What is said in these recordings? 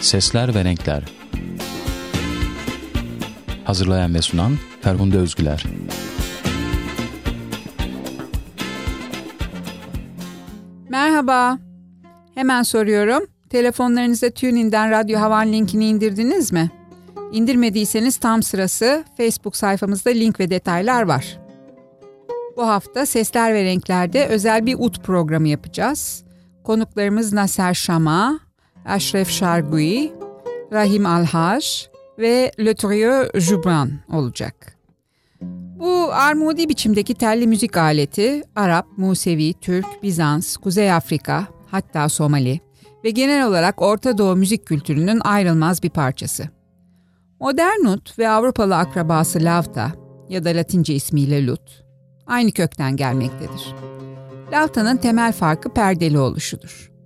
Sesler ve Renkler Hazırlayan ve sunan Ferhunde Özgüler Merhaba. Hemen soruyorum. Telefonlarınızda TuneIn'den Radyo Havan linkini indirdiniz mi? İndirmediyseniz tam sırası Facebook sayfamızda link ve detaylar var. Bu hafta Sesler ve Renkler'de özel bir ut programı yapacağız. Konuklarımız Naser Şama, Aşref Şargui, Rahim Alhaj ve Le Jubran olacak. Bu armudi biçimdeki telli müzik aleti Arap, Musevi, Türk, Bizans, Kuzey Afrika, hatta Somali ve genel olarak Orta Doğu müzik kültürünün ayrılmaz bir parçası. Modern ut ve Avrupalı akrabası lavta ya da Latince ismiyle lut aynı kökten gelmektedir. Lavtanın temel farkı perdeli oluşudur.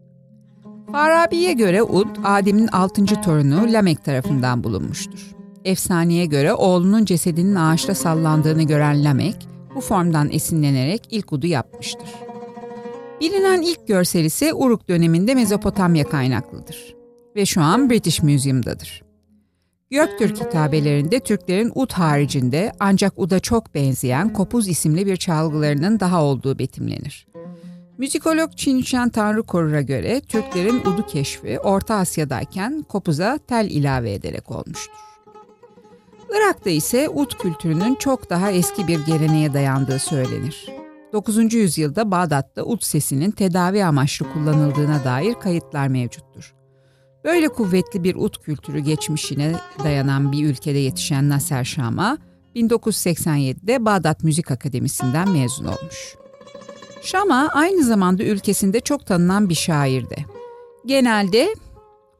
Farabi'ye göre ud, Adem'in altıncı torunu Lamek tarafından bulunmuştur. Efsaneye göre oğlunun cesedinin ağaçta sallandığını gören Lamek, bu formdan esinlenerek ilk udu yapmıştır. Bilinen ilk görsel ise Uruk döneminde Mezopotamya kaynaklıdır ve şu an British Museum'dadır. Göktürk kitabelerinde Türklerin ud haricinde ancak uda çok benzeyen kopuz isimli bir çalgılarının daha olduğu betimlenir. Müzikolog Çinşen Tanrı Korur'a göre Türklerin udu keşfi Orta Asya'dayken kopuza tel ilave ederek olmuştur. Irak'ta ise ud kültürünün çok daha eski bir geleneğe dayandığı söylenir. 9. yüzyılda Bağdat'ta ud sesinin tedavi amaçlı kullanıldığına dair kayıtlar mevcuttur. Böyle kuvvetli bir ud kültürü geçmişine dayanan bir ülkede yetişen Nasser Şam'a 1987'de Bağdat Müzik Akademisi'nden mezun olmuş. Şama aynı zamanda ülkesinde çok tanınan bir şairdi. Genelde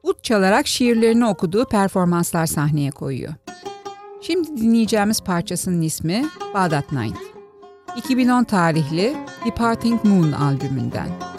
ud çalarak şiirlerini okuduğu performanslar sahneye koyuyor. Şimdi dinleyeceğimiz parçasının ismi Bağdat Night. 2010 tarihli Departing Moon albümünden.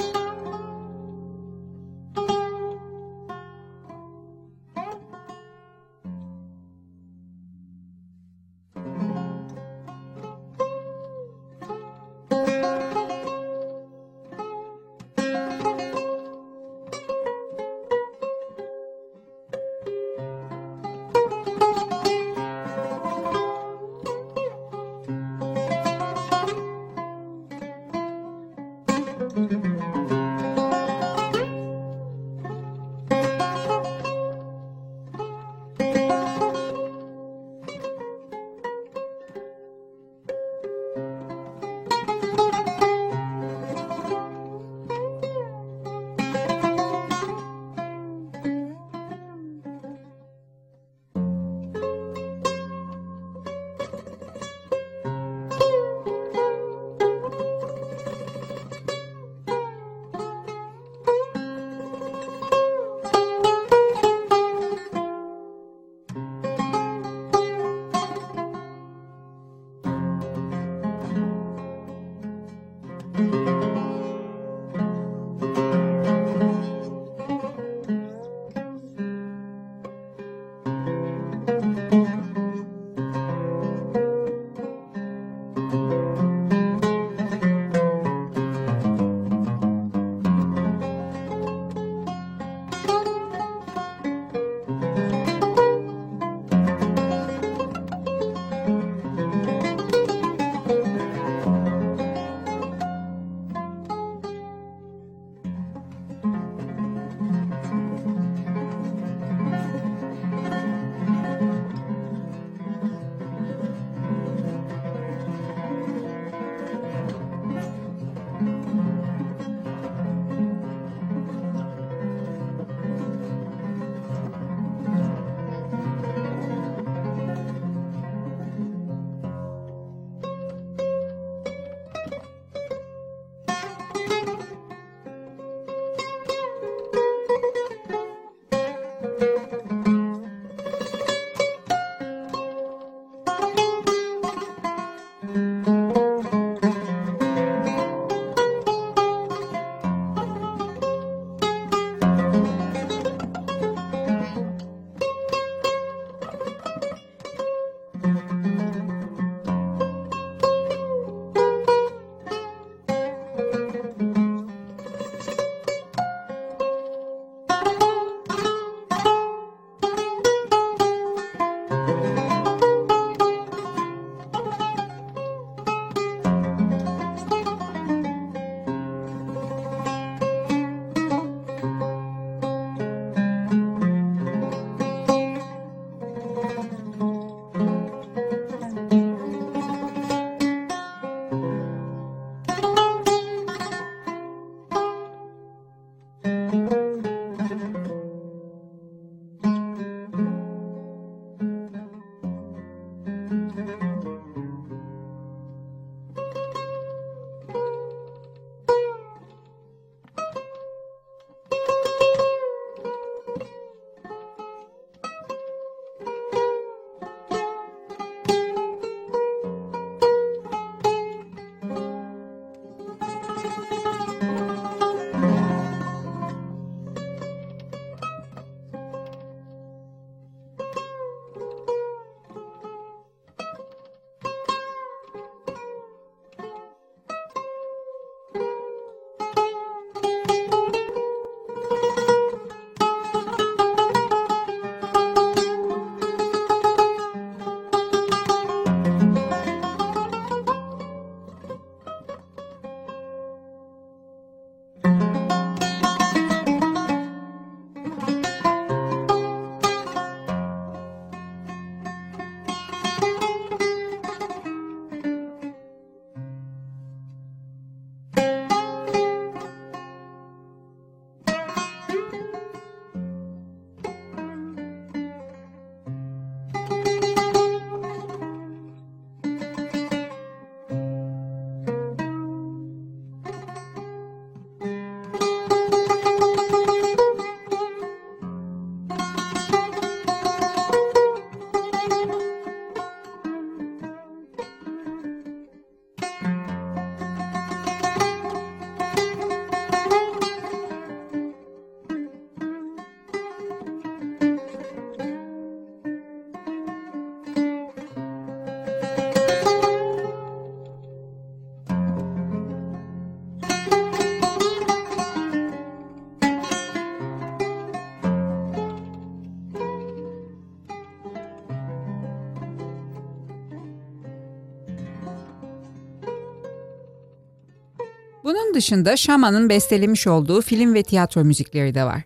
Bunun dışında Şama'nın bestelemiş olduğu film ve tiyatro müzikleri de var.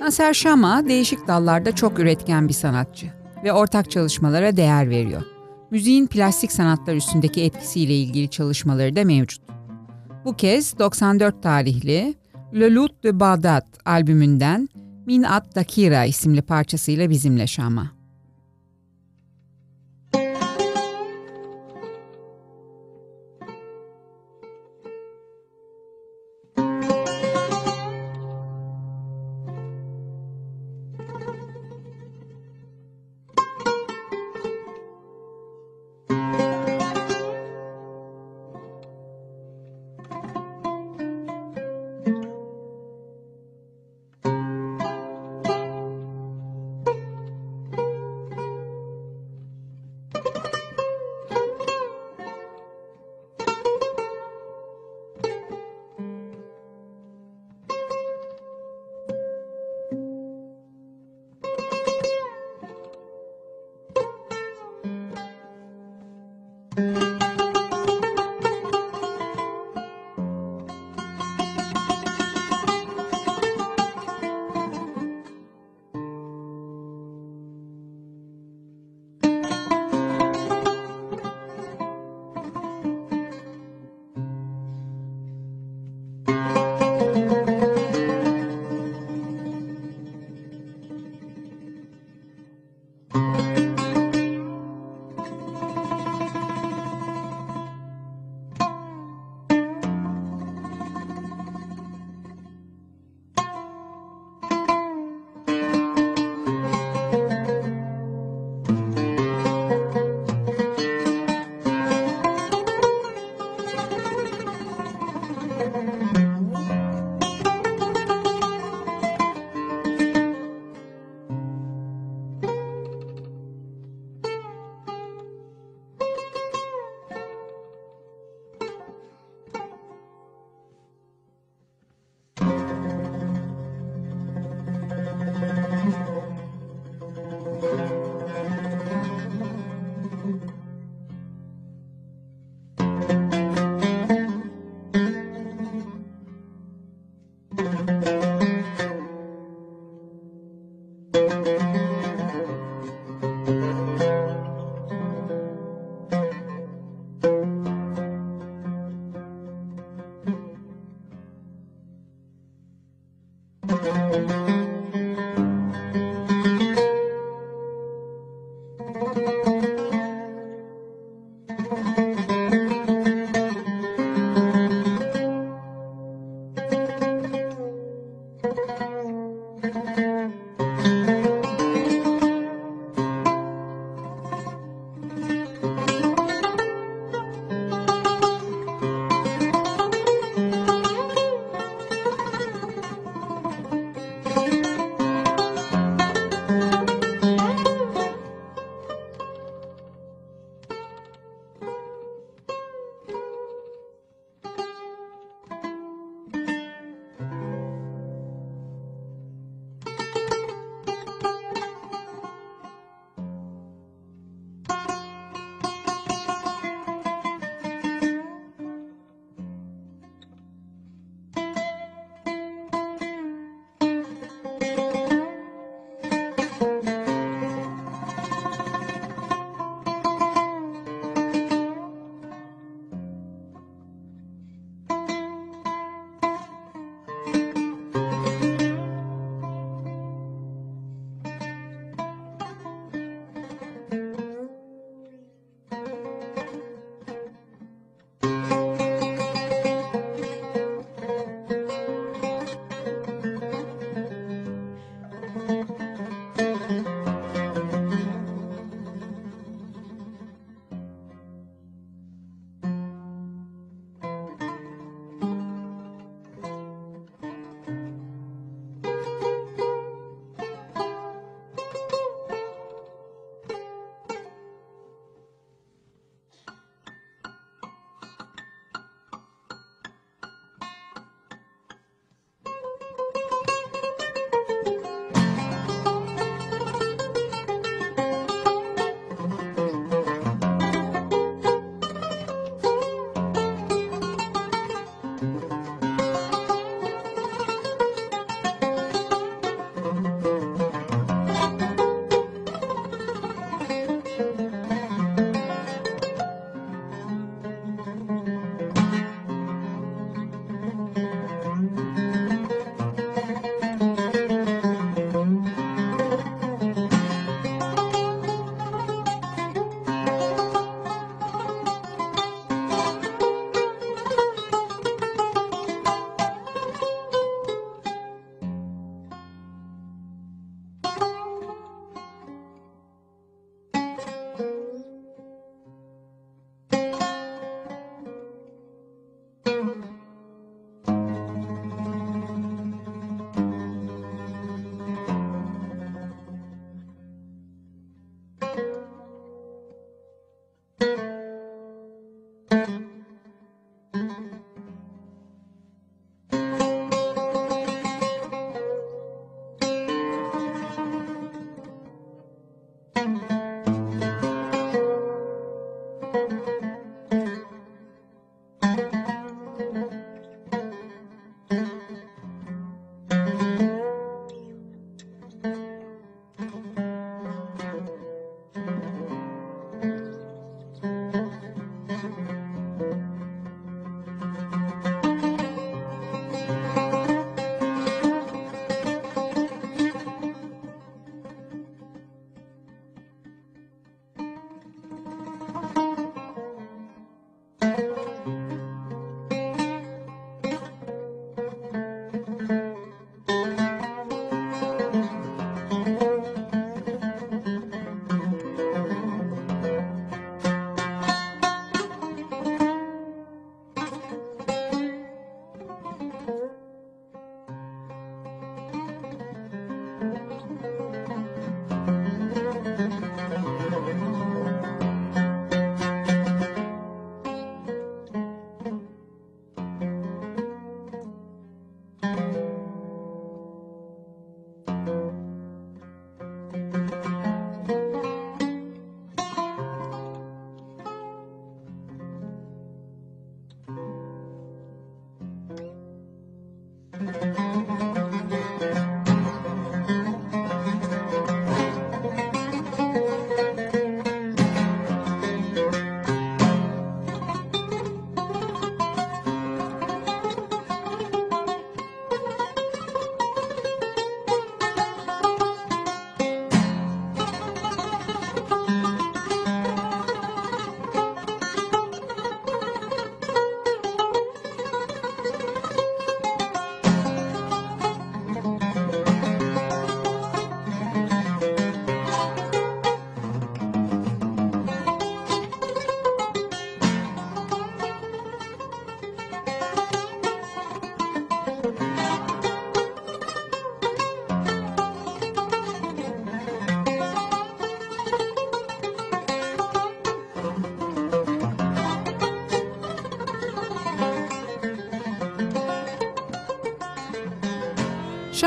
Nasser Şama değişik dallarda çok üretken bir sanatçı ve ortak çalışmalara değer veriyor. Müziğin plastik sanatlar üstündeki etkisiyle ilgili çalışmaları da mevcut. Bu kez 94 tarihli Le Lut de Bağdat albümünden Min At Dakira isimli parçasıyla bizimle Şama.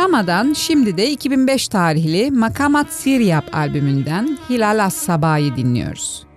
Şama'dan şimdi de 2005 tarihli Makamat Siryap albümünden Hilal As Sabah'ı dinliyoruz.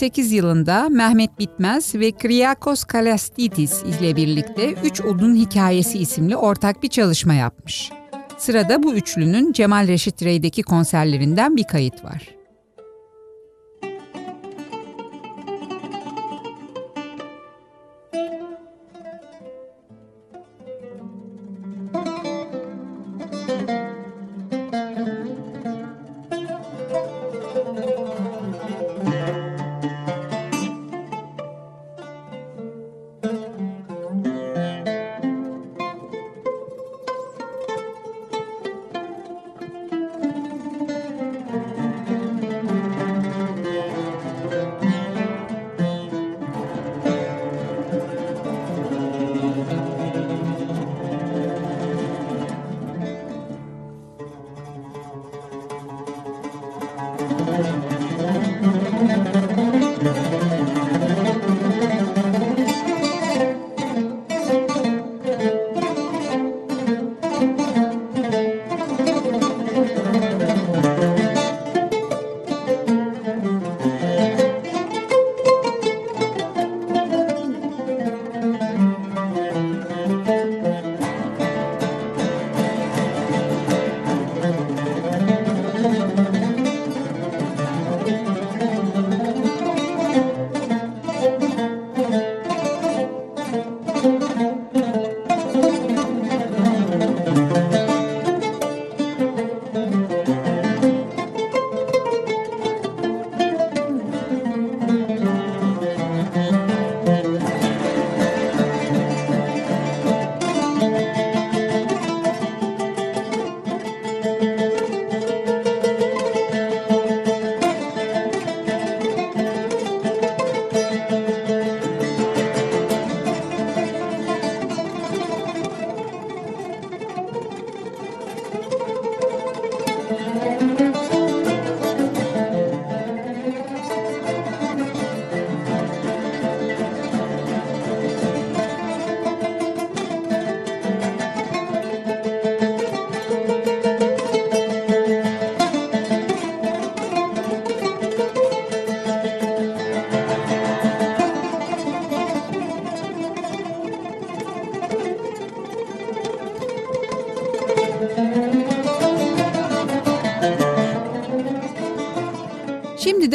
2008 yılında Mehmet Bitmez ve Kriakos Kalastitis ile birlikte Üç Odun Hikayesi isimli ortak bir çalışma yapmış. Sırada bu üçlünün Cemal Reşit Rey'deki konserlerinden bir kayıt var.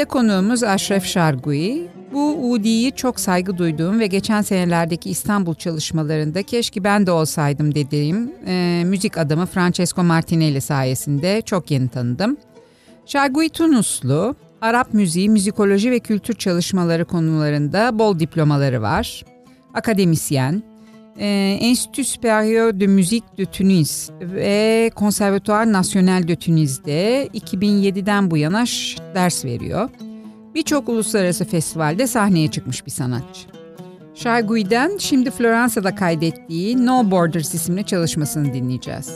De konuğumuz Aşref Şargui. Bu Udi'yi çok saygı duyduğum ve geçen senelerdeki İstanbul çalışmalarında keşke ben de olsaydım dediğim e, müzik adamı Francesco Martinelli sayesinde çok yeni tanıdım. Şargui Tunuslu, Arap müziği, müzikoloji ve kültür çalışmaları konularında bol diplomaları var. Akademisyen, e, Institut Supérieur de Musique de Tunis ve Conservatoire National de Tunis'de 2007'den bu yana ders veriyor. Birçok uluslararası festivalde sahneye çıkmış bir sanatçı. Şargui'den şimdi Floransa'da kaydettiği No Borders isimli çalışmasını dinleyeceğiz.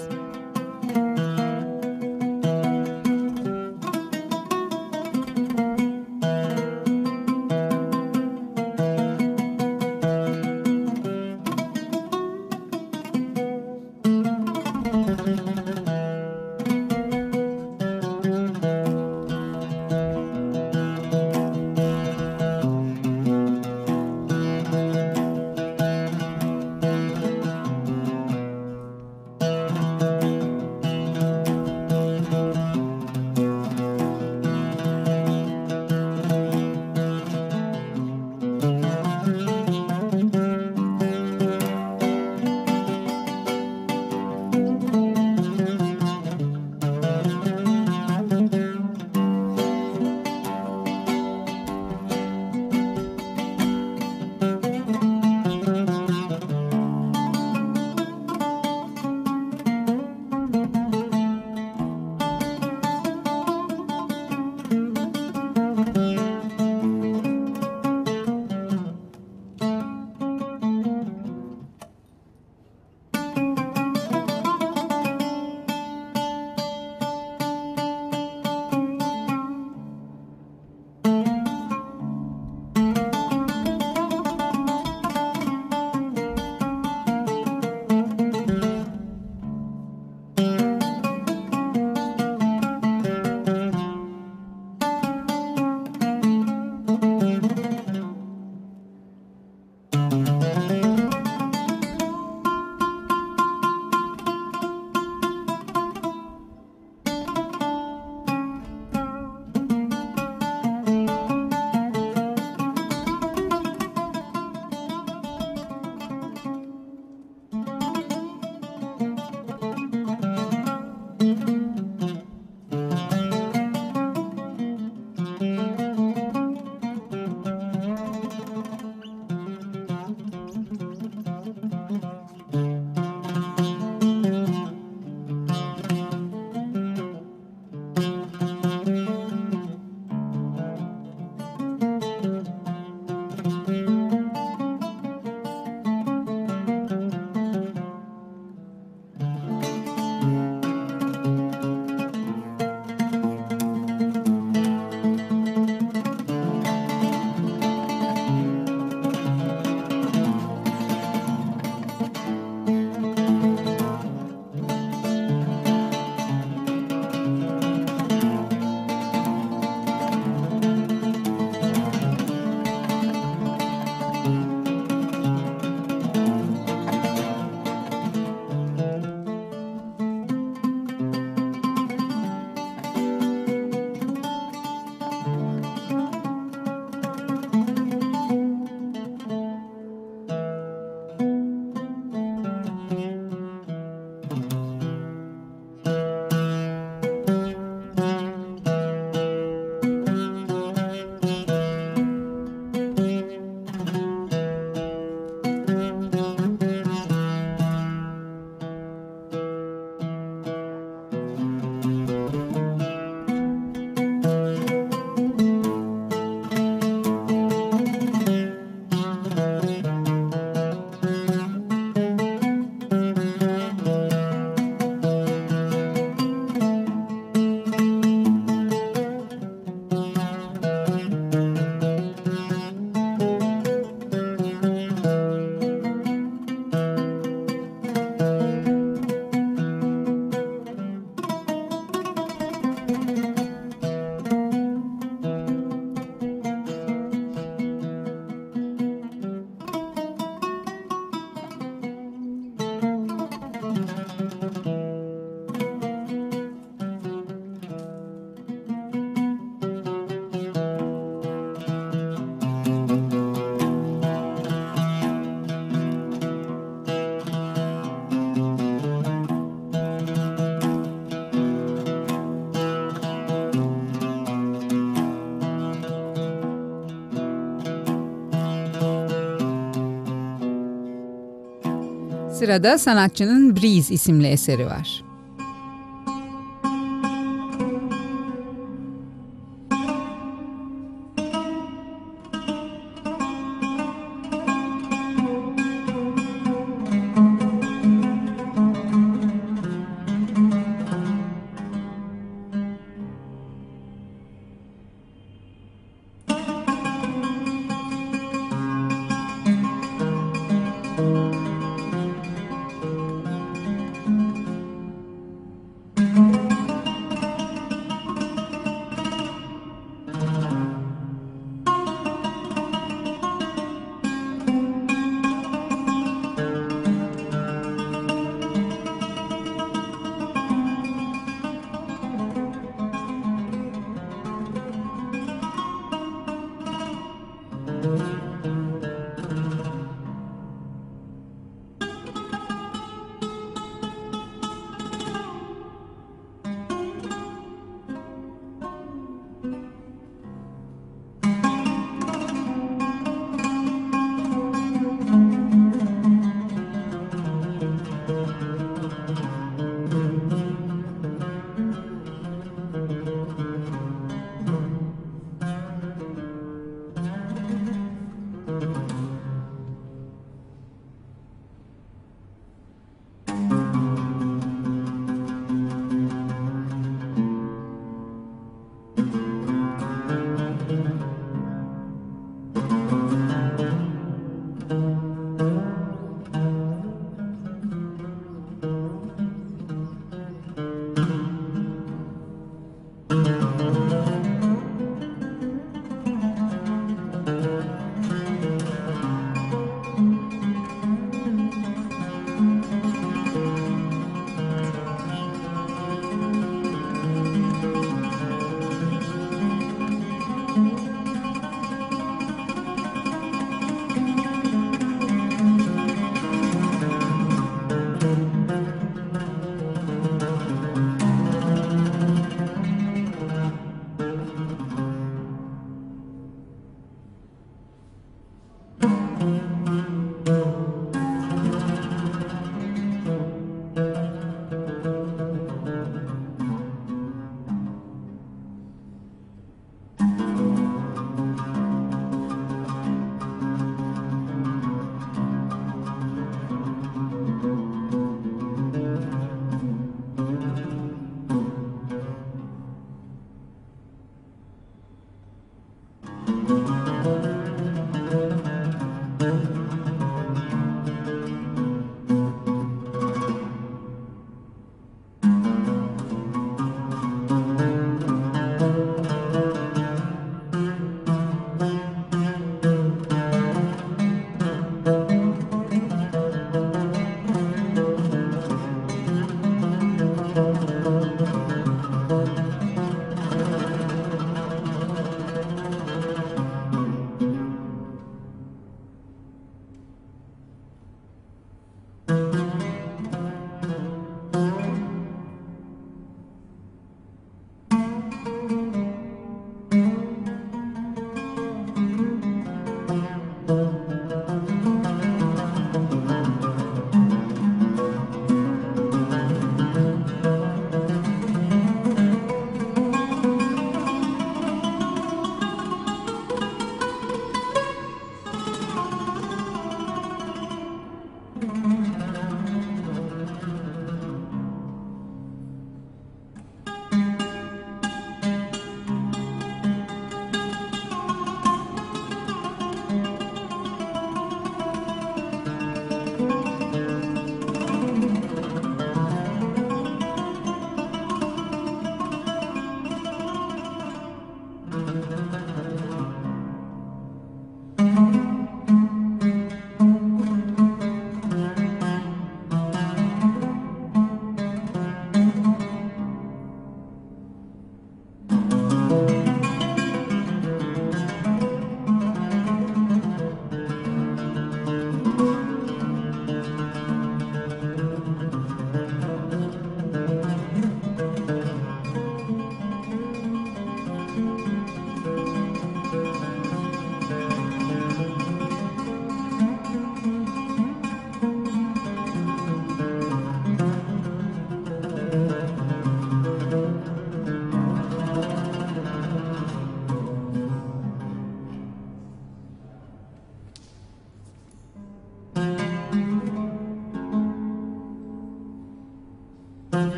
Sırada sanatçının Breeze isimli eseri var.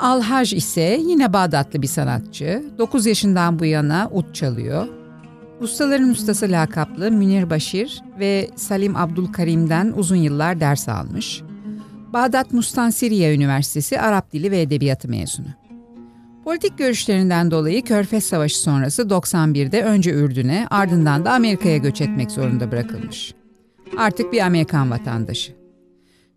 Alhaj ise yine Bağdatlı bir sanatçı. 9 yaşından bu yana ut çalıyor. Ustaların ustası lakaplı Münir Başir ve Salim Abdülkarim'den uzun yıllar ders almış. Bağdat Mustansiriye Üniversitesi Arap Dili ve Edebiyatı mezunu. Politik görüşlerinden dolayı Körfez Savaşı sonrası 91'de önce Ürdün'e ardından da Amerika'ya göç etmek zorunda bırakılmış. Artık bir Amerikan vatandaşı.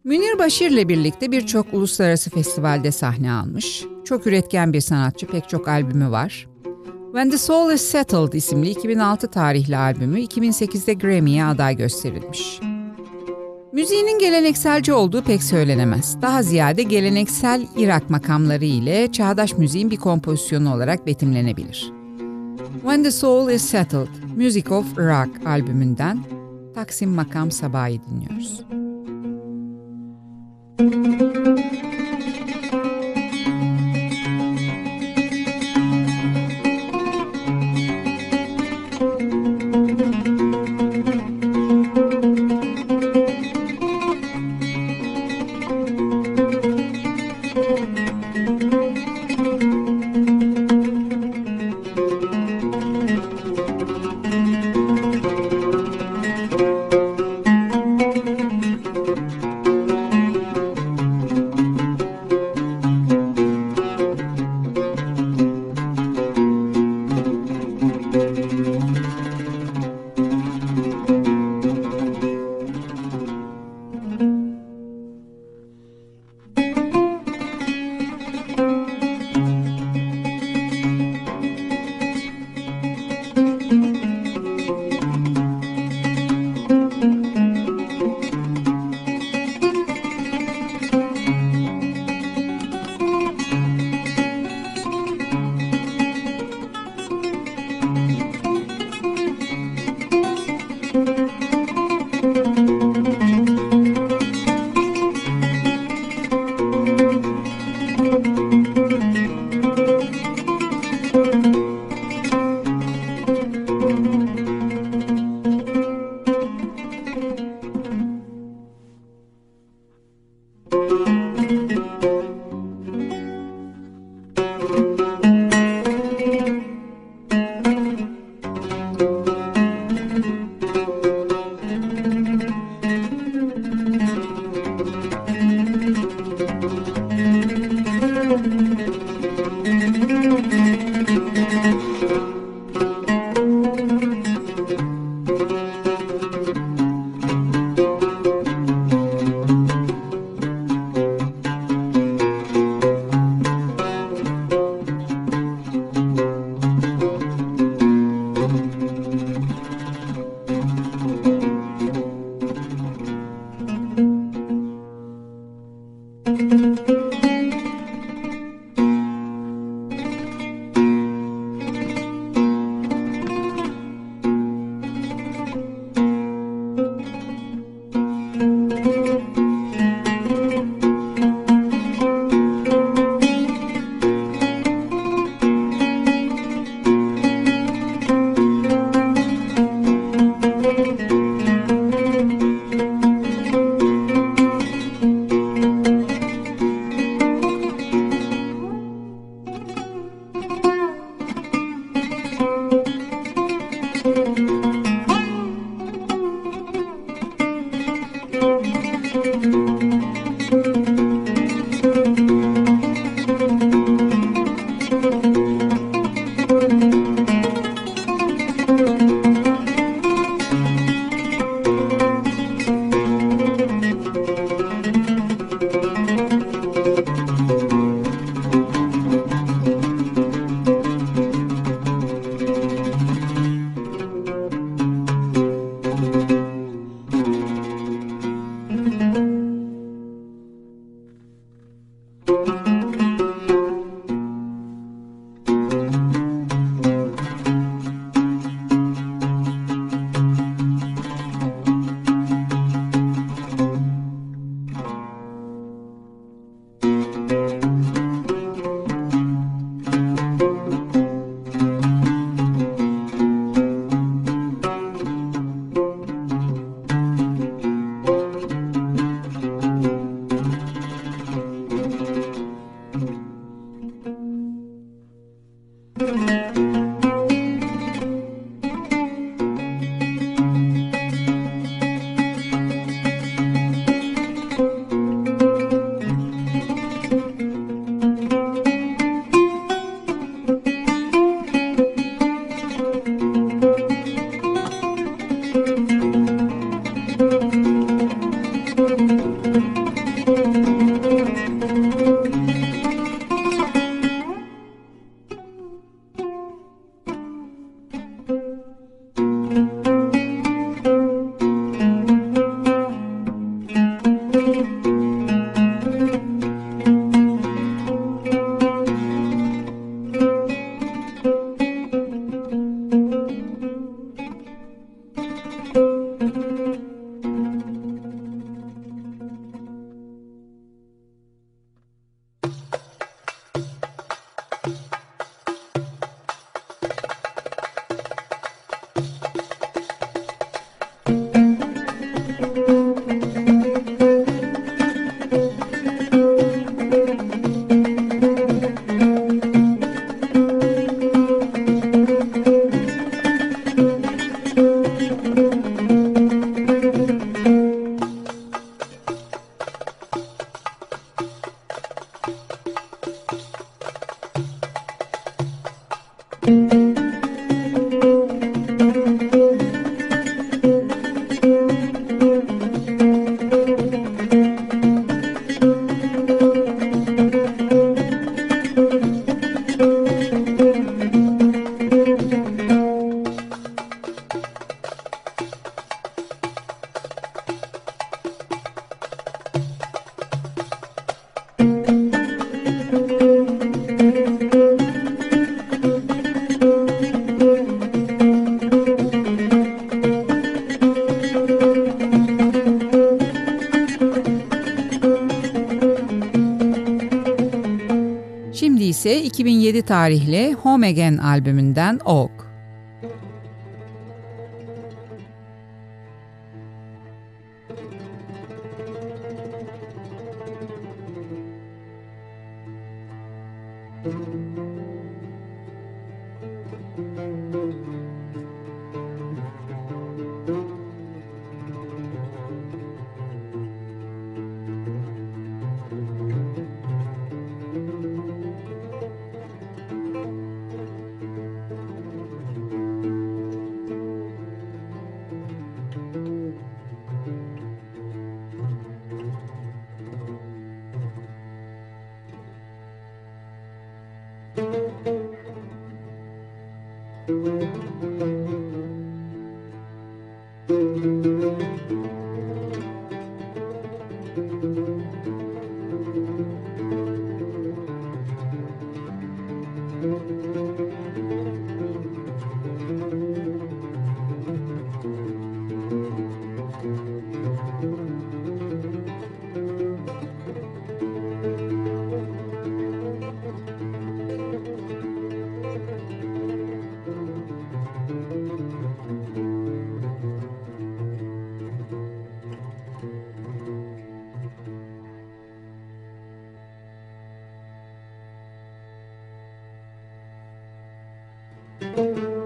Münir Başir'le birlikte birçok uluslararası festivalde sahne almış. Çok üretken bir sanatçı, pek çok albümü var. When the Soul is Settled isimli 2006 tarihli albümü 2008'de Grammy'ye aday gösterilmiş. Müziğinin gelenekselci olduğu pek söylenemez. Daha ziyade geleneksel Irak makamları ile çağdaş müziğin bir kompozisyonu olarak betimlenebilir. When the Soul is Settled, Music of Iraq albümünden Taksim Makam Sabah'ı dinliyoruz. Müzik 2007 tarihli Home Again albümünden Oak. Música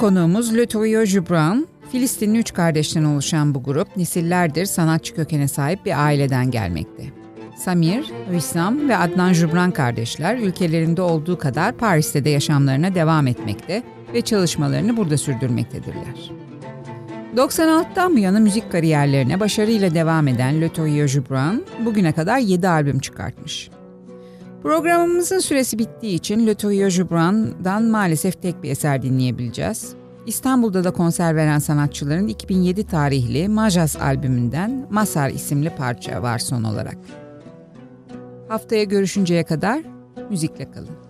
konuğumuz Trio Jubran. Filistinli üç kardeşten oluşan bu grup nesillerdir sanatçı kökene sahip bir aileden gelmekte. Samir, Wissam ve Adnan Jubran kardeşler ülkelerinde olduğu kadar Paris'te de yaşamlarına devam etmekte ve çalışmalarını burada sürdürmektedirler. 96'dan bu yana müzik kariyerlerine başarıyla devam eden Trio Jubran bugüne kadar 7 albüm çıkartmış. Programımızın süresi bittiği için Le Trio Jubran'dan maalesef tek bir eser dinleyebileceğiz. İstanbul'da da konser veren sanatçıların 2007 tarihli Majas albümünden Masar isimli parça var son olarak. Haftaya görüşünceye kadar müzikle kalın.